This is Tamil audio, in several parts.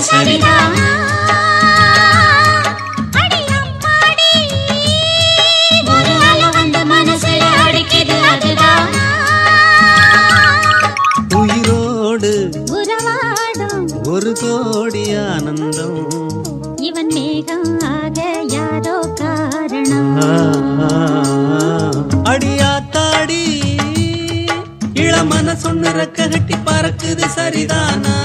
சரிதா ஒரு கோடி ஆனந்தம். இவன் மேகம் ஆக யாரோ காரணம். அடியாத்தாடி இளமன சொன்ன ரக்க கட்டி பறக்குது சரிதானா?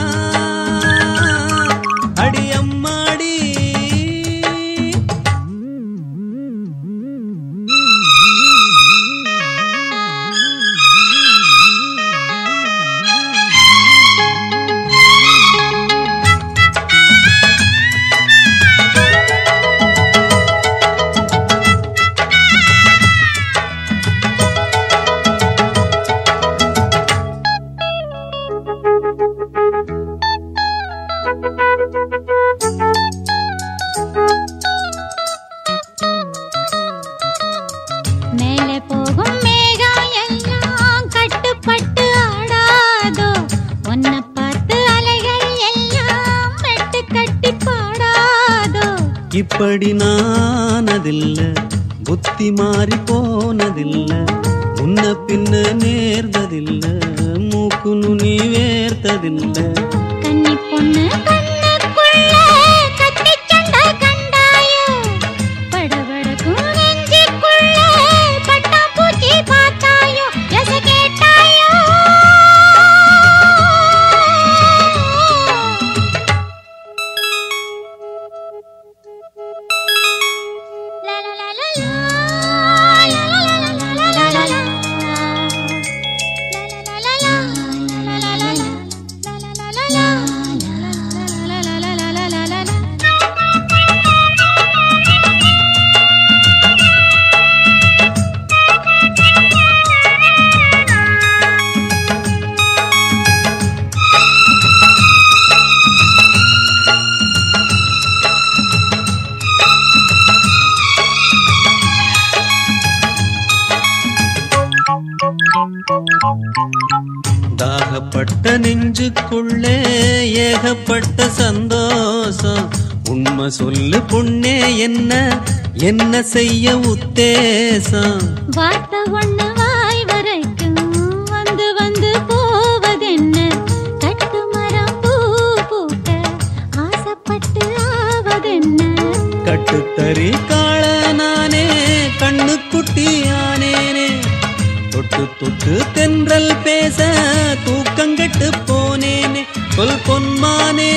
இப்படி நானதில்ல புத்தி மாறி போனதில்ல முன்ன பின்ன நேர்ந்ததில்ல மூக்கு நுனி வேர்த்ததில்ல. கன்னி பொண்ணு la la la தாகப்பட்ட நெஞ்சுக்குள்ளே ஏகப்பட்ட சந்தோஷம். உண்மை சொல்லு பொண்ணே என்ன என்ன செய்ய உத்தேசம்? வார்த்தை ஒண்ணு வாய் வரைக்கும் வந்து வந்து போவதென்ன? கட்டு மரம் பூ பூக்க ஆசைப்பட்டு ஆவதென்ன? கட்டுத்தறி காள தொட்டு தொட்டு தென்றல் பேச தூக்கங்கட்டு போனேனே சொல் பொன்மானே.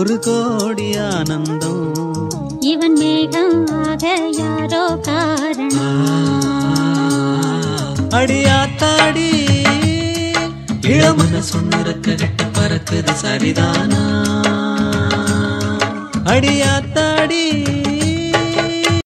ஒரு கோடி ஆனந்தம். இவன் மேகம் ஆக யாரோ காரணம். அடியாத்தாடி இளமன சொன்னிருக்க கட்ட பறக்குது சரிதானா? அடியாத்தாடி